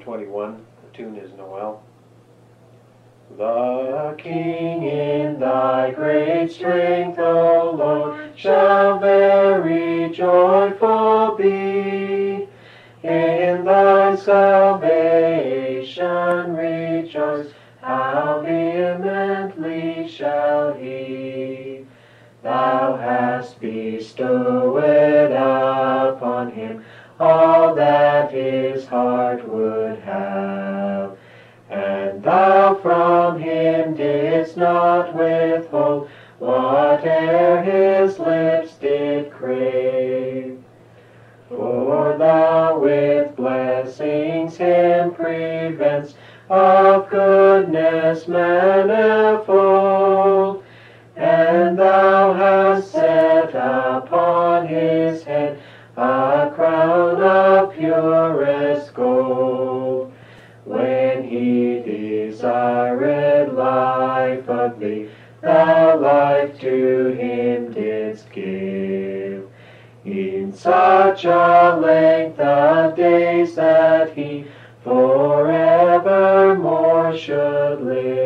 Twenty-one. The tune is Noel. The King in thy great strength, O Lord, shall very joyful be. In thy salvation rejoice, how vehemently shall he. Thou hast bestowed all that his heart would have. And thou from him didst not withhold whate'er his lips did crave. For thou with blessings him prevents of goodness manifold, and thou hast set upon his head pure as gold. When he desired life of thee, thou life to him didst give. In such a length of days that he forevermore should live.